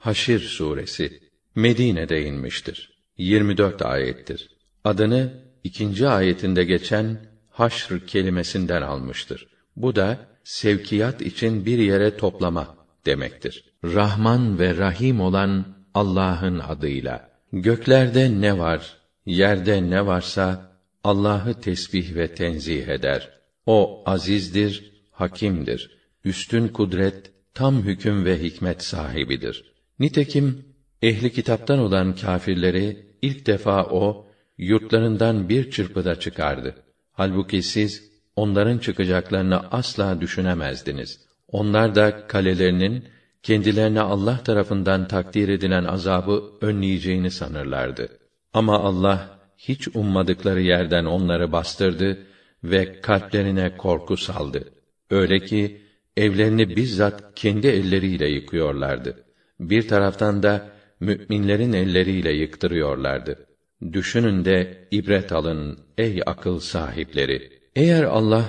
Haşir suresi Medine'de inmiştir. 24 ayettir. Adını ikinci ayetinde geçen haşr kelimesinden almıştır. Bu da sevkiyat için bir yere toplama demektir. Rahman ve Rahim olan Allah'ın adıyla. Göklerde ne var, yerde ne varsa Allah'ı tesbih ve tenzih eder. O azizdir, hakimdir. Üstün kudret, tam hüküm ve hikmet sahibidir. Nitekim ehli kitaptan olan kâfirleri ilk defa o yurtlarından bir çırpıda çıkardı. Halbuki siz onların çıkacaklarını asla düşünemezdiniz. Onlar da kalelerinin kendilerine Allah tarafından takdir edilen azabı önleyeceğini sanırlardı. Ama Allah hiç ummadıkları yerden onları bastırdı ve kalplerine korku saldı. Öyle ki evlerini bizzat kendi elleriyle yıkıyorlardı. Bir taraftan da müminlerin elleriyle yıktırıyorlardı. Düşünün de ibret alın ey akıl sahipleri. Eğer Allah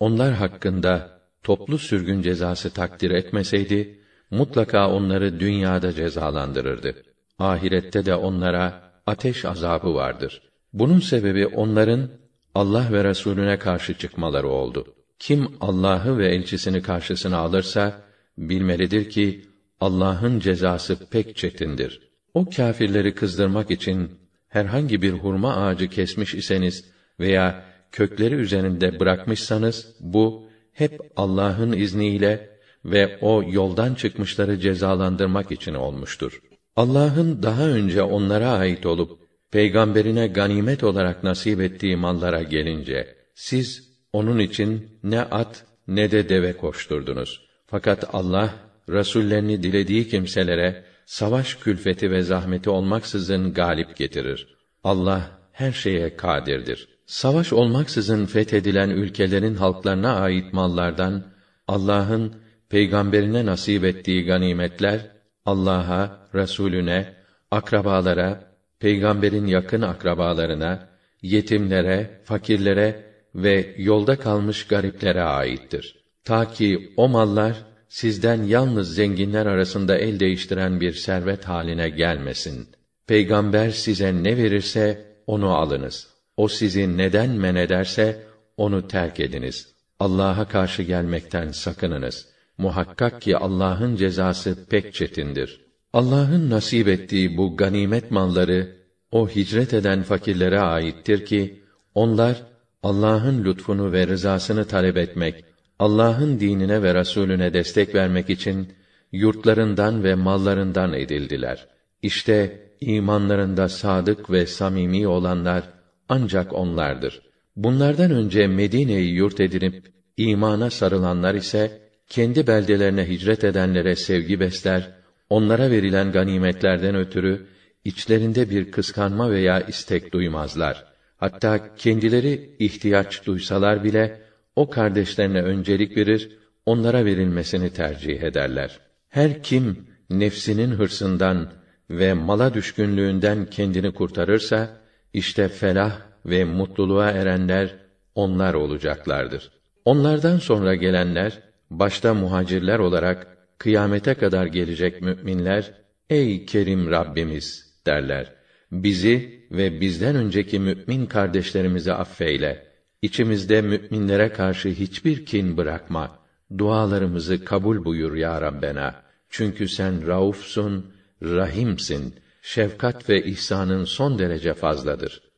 onlar hakkında toplu sürgün cezası takdir etmeseydi mutlaka onları dünyada cezalandırırdı. Ahirette de onlara ateş azabı vardır. Bunun sebebi onların Allah ve Resulüne karşı çıkmaları oldu. Kim Allah'ı ve elçisini karşısına alırsa bilmelidir ki Allah'ın cezası pek çetindir. O kâfirleri kızdırmak için herhangi bir hurma ağacı kesmiş iseniz veya kökleri üzerinde bırakmışsanız bu hep Allah'ın izniyle ve o yoldan çıkmışları cezalandırmak için olmuştur. Allah'ın daha önce onlara ait olup peygamberine ganimet olarak nasip ettiği mallara gelince siz onun için ne at ne de deve koşturdunuz. Fakat Allah rasullerini dilediği kimselere savaş külfeti ve zahmeti olmaksızın galip getirir. Allah her şeye kadirdir. Savaş olmaksızın fethedilen ülkelerin halklarına ait mallardan Allah'ın peygamberine nasip ettiği ganimetler Allah'a, Resulüne, akrabalara, peygamberin yakın akrabalarına, yetimlere, fakirlere ve yolda kalmış gariplere aittir. Ta ki o mallar sizden yalnız zenginler arasında el değiştiren bir servet haline gelmesin. Peygamber size ne verirse onu alınız. O sizi neden men ederse onu terk ediniz. Allah'a karşı gelmekten sakınınız. Muhakkak ki Allah'ın cezası pek çetindir. Allah'ın nasip ettiği bu ganimet malları o hicret eden fakirlere aittir ki onlar Allah'ın lütfunu ve rızasını talep etmek Allah'ın dinine ve Resulüne destek vermek için yurtlarından ve mallarından edildiler. İşte imanlarında sadık ve samimi olanlar ancak onlardır. Bunlardan önce Medine'yi yurt edinip imana sarılanlar ise kendi beldelerine hicret edenlere sevgi besler, onlara verilen ganimetlerden ötürü içlerinde bir kıskanma veya istek duymazlar. Hatta kendileri ihtiyaç duysalar bile o kardeşlerine öncelik verir, onlara verilmesini tercih ederler. Her kim nefsinin hırsından ve mala düşkünlüğünden kendini kurtarırsa işte felah ve mutluluğa erenler onlar olacaklardır. Onlardan sonra gelenler başta muhacirler olarak kıyamete kadar gelecek müminler ey kerim Rabbimiz derler. Bizi ve bizden önceki mümin kardeşlerimizi affeyle İçimizde müminlere karşı hiçbir kin bırakma. Dualarımızı kabul buyur ya Rabbena. Çünkü sen Raufsun, Rahimsin. Şefkat ve ihsanın son derece fazladır.